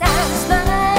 stars.